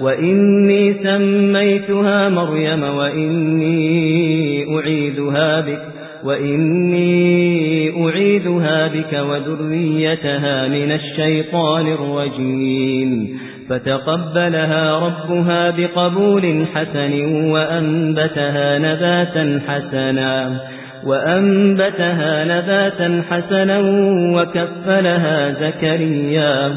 وإني سميتها مريم وإني أعيدها بك وإني أعيدها بك وذريتها من الشيطان الرجيم. فتقبلها ربها بقبول حسن وأنبتها نباتا حسنا وأنبتها نباتا حسنا وكفلها زكريا.